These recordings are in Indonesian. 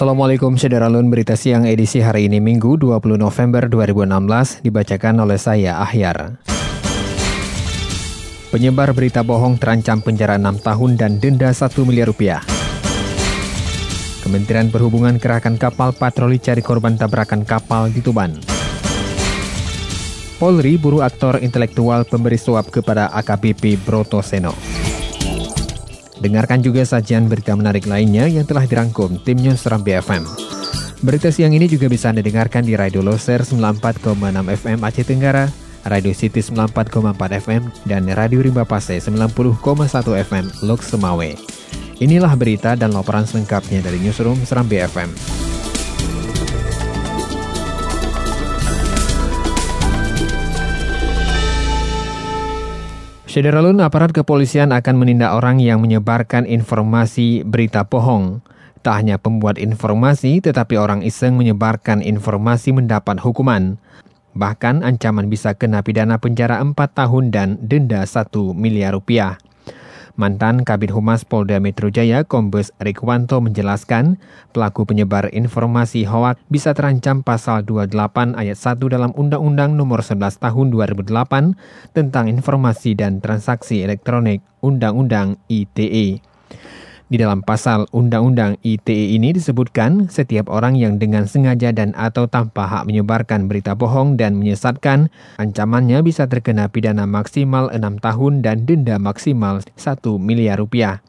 Assalamualaikum Sederalun Berita Siang edisi hari ini Minggu 20 November 2016 dibacakan oleh saya Ahyar. Penyebar berita bohong terancam penjara 6 tahun dan denda 1 miliar rupiah. Kementerian Perhubungan kerahkan kapal patroli cari korban tabrakan kapal di Tuban. Polri buru aktor intelektual pemberi suap kepada AKBP Broto Seno. Dengarkan juga sajian berita menarik lainnya yang telah dirangkum tim News Rambi FM. Berita siang ini juga bisa Anda dengarkan di Radio Loser 94,6 FM Aceh Tenggara, Radio City 94,4 FM, dan Radio Rimba Pase 90,1 FM Lok Semawe. Inilah berita dan laporan selengkapnya dari Newsroom Serambi FM. Sederalun aparat kepolisian akan menindak orang yang menyebarkan informasi berita bohong. Tak hanya pembuat informasi, tetapi orang iseng menyebarkan informasi mendapat hukuman. Bahkan ancaman bisa kena pidana penjara 4 tahun dan denda 1 miliar rupiah. Mantan Kabin Humas Polda Metro Jaya, Kombes Rikwanto menjelaskan, pelaku penyebar informasi hoak bisa terancam pasal 28 ayat 1 dalam Undang-Undang Nomor 11 Tahun 2008 tentang Informasi dan Transaksi Elektronik Undang-Undang ITE. Di dalam pasal Undang-Undang ITE ini disebutkan setiap orang yang dengan sengaja dan atau tanpa hak menyebarkan berita bohong dan menyesatkan, ancamannya bisa terkena pidana maksimal 6 tahun dan denda maksimal 1 miliar rupiah.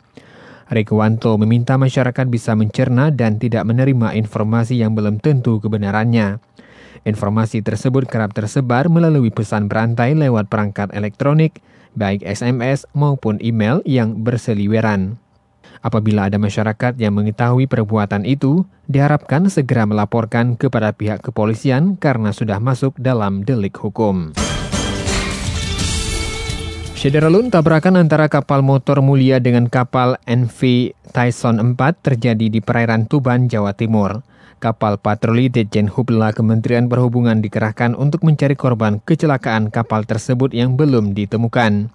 Rekuanto meminta masyarakat bisa mencerna dan tidak menerima informasi yang belum tentu kebenarannya. Informasi tersebut kerap tersebar melalui pesan berantai lewat perangkat elektronik, baik SMS maupun email yang berseliweran. Apabila ada masyarakat yang mengetahui perbuatan itu, diharapkan segera melaporkan kepada pihak kepolisian karena sudah masuk dalam delik hukum. Sederalun tabrakan antara kapal motor mulia dengan kapal NV Tyson 4 terjadi di perairan Tuban, Jawa Timur. Kapal patroli Dejen Hubla Kementerian Perhubungan dikerahkan untuk mencari korban kecelakaan kapal tersebut yang belum ditemukan.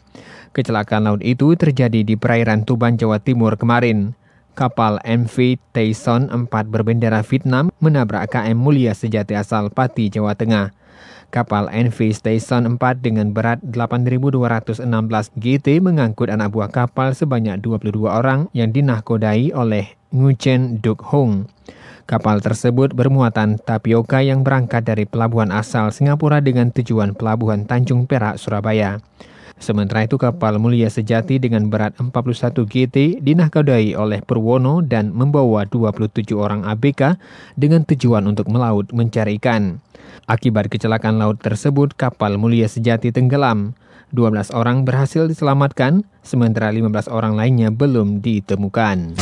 Kecelakaan laut itu terjadi di perairan Tuban, Jawa Timur kemarin. Kapal MV Tyson 4 berbendera Vietnam menabrak KM Mulia Sejati asal Pati, Jawa Tengah. Kapal NV Station 4 dengan berat 8.216 GT mengangkut anak buah kapal sebanyak 22 orang yang dinahkodai oleh Nguchen Duk Hong. Kapal tersebut bermuatan tapioka yang berangkat dari pelabuhan asal Singapura dengan tujuan pelabuhan Tanjung Perak, Surabaya. Sementara itu kapal mulia sejati dengan berat 41 GT dinahkodai oleh Purwono dan membawa 27 orang ABK dengan tujuan untuk melaut mencari ikan. Akibat kecelakaan laut tersebut, kapal mulia sejati tenggelam. 12 orang berhasil diselamatkan, sementara 15 orang lainnya belum ditemukan.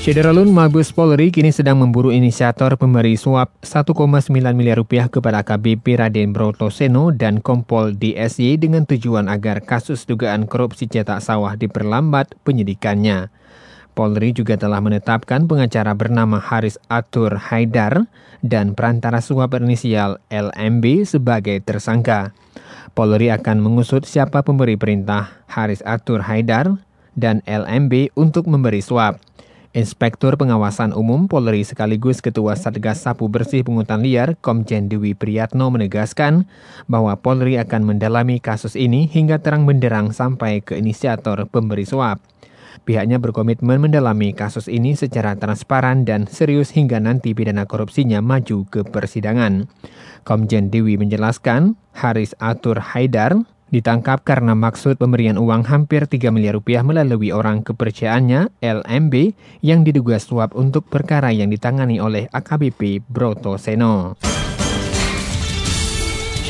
Syederalun Mabes Polri kini sedang memburu inisiator pemberi suap 1,9 miliar rupiah kepada KBP Raden Broto Seno dan Kompol DSY dengan tujuan agar kasus dugaan korupsi cetak sawah diperlambat penyidikannya. Polri juga telah menetapkan pengacara bernama Haris Atur Haidar dan perantara suap inisial LMB sebagai tersangka. Polri akan mengusut siapa pemberi perintah Haris Atur Haidar dan LMB untuk memberi suap. Inspektur Pengawasan Umum Polri sekaligus Ketua Satgas Sapu Bersih Pungutan Liar Komjen Dewi Priyatno menegaskan bahwa Polri akan mendalami kasus ini hingga terang benderang sampai ke inisiator pemberi suap. Pihaknya berkomitmen mendalami kasus ini secara transparan dan serius hingga nanti pidana korupsinya maju ke persidangan. Komjen Dewi menjelaskan, Haris Atur Haidar ditangkap karena maksud pemberian uang hampir 3 miliar rupiah melalui orang kepercayaannya LMB yang diduga suap untuk perkara yang ditangani oleh AKBP Broto Seno.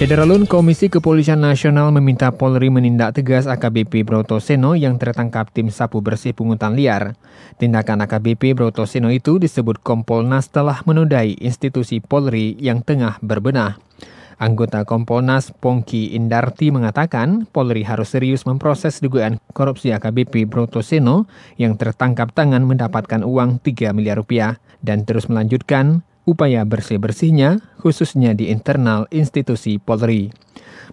Syederalun Komisi Kepolisian Nasional meminta Polri menindak tegas AKBP Broto Seno yang tertangkap tim sapu bersih pungutan liar. Tindakan AKBP Broto Seno itu disebut Kompolnas telah menodai institusi Polri yang tengah berbenah. Anggota Kompolnas Pongki Indarti mengatakan Polri harus serius memproses dugaan korupsi AKBP Broto Seno yang tertangkap tangan mendapatkan uang 3 miliar rupiah dan terus melanjutkan upaya bersih-bersihnya, khususnya di internal institusi Polri.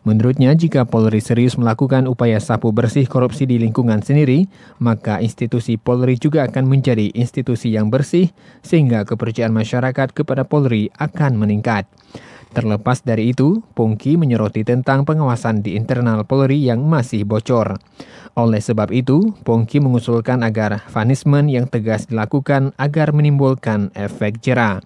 Menurutnya, jika Polri serius melakukan upaya sapu bersih korupsi di lingkungan sendiri, maka institusi Polri juga akan menjadi institusi yang bersih, sehingga kepercayaan masyarakat kepada Polri akan meningkat. Terlepas dari itu, Pungki menyoroti tentang pengawasan di internal Polri yang masih bocor. Oleh sebab itu, Pungki mengusulkan agar punishment yang tegas dilakukan agar menimbulkan efek jerah.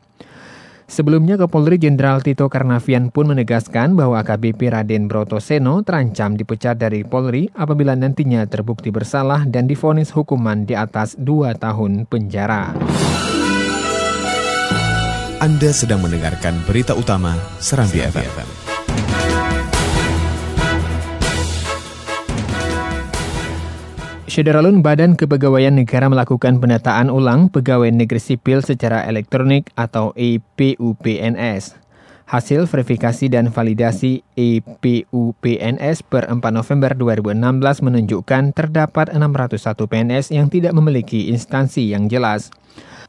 Sebelumnya Kapolri Jenderal Tito Karnavian pun menegaskan bahwa AKBP Raden Broto Seno terancam dipecat dari Polri apabila nantinya terbukti bersalah dan difonis hukuman di atas dua tahun penjara. Anda sedang mendengarkan berita utama Serambi FM. Syederalun Badan Kepegawaian Negara melakukan pendataan ulang pegawai negeri sipil secara elektronik atau EPUPNS. Hasil verifikasi dan validasi EPUPNS per 4 November 2016 menunjukkan terdapat 601 PNS yang tidak memiliki instansi yang jelas.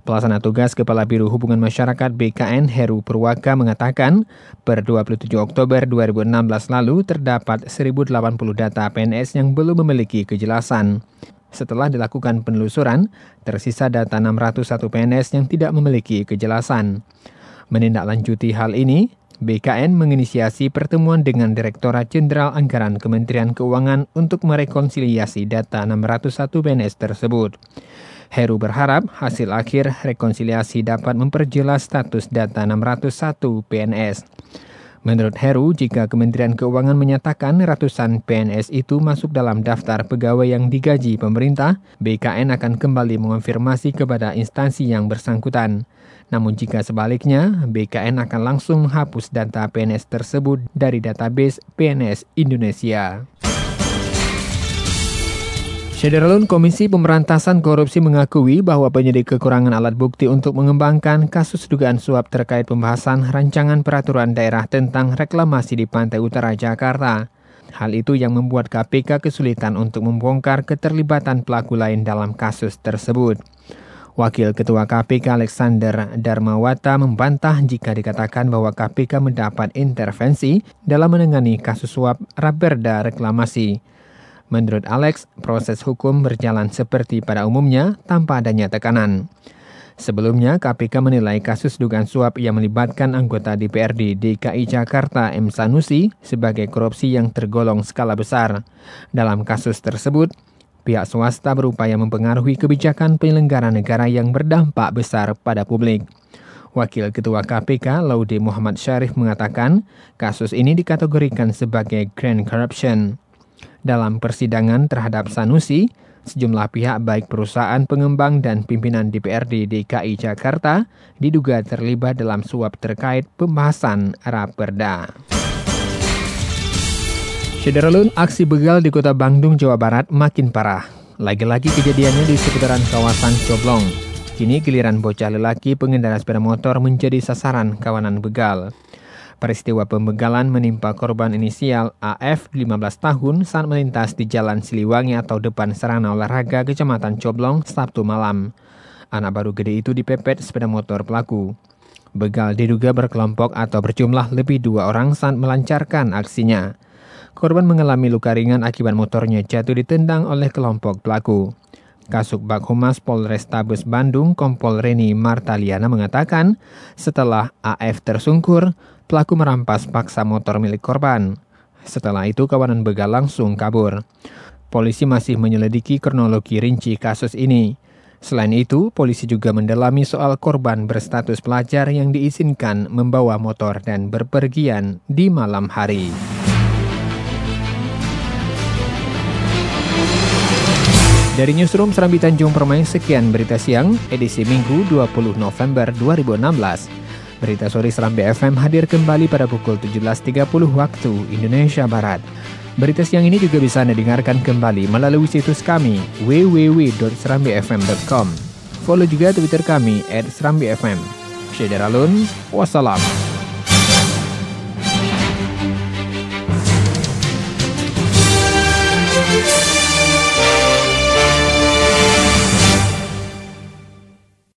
Pelaksana tugas Kepala Biro Hubungan Masyarakat BKN Heru Purwaka mengatakan, per 27 Oktober 2016 lalu terdapat 1080 data PNS yang belum memiliki kejelasan. Setelah dilakukan penelusuran, tersisa data 601 PNS yang tidak memiliki kejelasan. Menindaklanjuti hal ini, BKN menginisiasi pertemuan dengan Direktorat Jenderal Anggaran Kementerian Keuangan untuk merekonsiliasi data 601 PNS tersebut. Heru berharap hasil akhir rekonsiliasi dapat memperjelas status data 601 PNS. Menurut Heru, jika Kementerian Keuangan menyatakan ratusan PNS itu masuk dalam daftar pegawai yang digaji pemerintah, BKN akan kembali mengonfirmasi kepada instansi yang bersangkutan. Namun jika sebaliknya, BKN akan langsung menghapus data PNS tersebut dari database PNS Indonesia. Syederalun Komisi Pemberantasan Korupsi mengakui bahwa penyidik kekurangan alat bukti untuk mengembangkan kasus dugaan suap terkait pembahasan rancangan peraturan daerah tentang reklamasi di Pantai Utara Jakarta. Hal itu yang membuat KPK kesulitan untuk membongkar keterlibatan pelaku lain dalam kasus tersebut. Wakil Ketua KPK Alexander Darmawata membantah jika dikatakan bahwa KPK mendapat intervensi dalam menangani kasus suap Raperda reklamasi. Menurut Alex, proses hukum berjalan seperti pada umumnya tanpa adanya tekanan. Sebelumnya, KPK menilai kasus dugaan suap yang melibatkan anggota DPRD DKI Jakarta M. Sanusi sebagai korupsi yang tergolong skala besar. Dalam kasus tersebut, pihak swasta berupaya mempengaruhi kebijakan penyelenggara negara yang berdampak besar pada publik. Wakil Ketua KPK Laude Muhammad Syarif mengatakan kasus ini dikategorikan sebagai grand corruption. Dalam persidangan terhadap Sanusi, sejumlah pihak baik perusahaan pengembang dan pimpinan DPRD DKI Jakarta diduga terlibat dalam suap terkait pembahasan Raperda. Cederalun aksi begal di kota Bandung, Jawa Barat makin parah. Lagi-lagi kejadiannya di seputaran kawasan Coblong. Kini giliran bocah lelaki pengendara sepeda motor menjadi sasaran kawanan begal. Peristiwa pembegalan menimpa korban inisial AF 15 tahun saat melintas di Jalan Siliwangi atau depan Sarana Olahraga Kecamatan Coblong Sabtu malam. Anak baru gede itu dipepet sepeda motor pelaku. Begal diduga berkelompok atau berjumlah lebih dua orang saat melancarkan aksinya. Korban mengalami luka ringan akibat motornya jatuh ditendang oleh kelompok pelaku. Kasuk Bak Humas Polrestabes Bandung Kompol Reni Martaliana mengatakan, setelah AF tersungkur, pelaku merampas paksa motor milik korban. Setelah itu kawanan begal langsung kabur. Polisi masih menyelidiki kronologi rinci kasus ini. Selain itu, polisi juga mendalami soal korban berstatus pelajar yang diizinkan membawa motor dan berpergian di malam hari. Dari Newsroom Serambi Tanjung Permai, sekian berita siang, edisi Minggu 20 November 2016. Berita sore Serambi FM hadir kembali pada pukul 17.30 waktu Indonesia Barat. Berita siang ini juga bisa Anda dengarkan kembali melalui situs kami www.serambifm.com. Follow juga Twitter kami at Serambi FM. Syederalun, wassalam.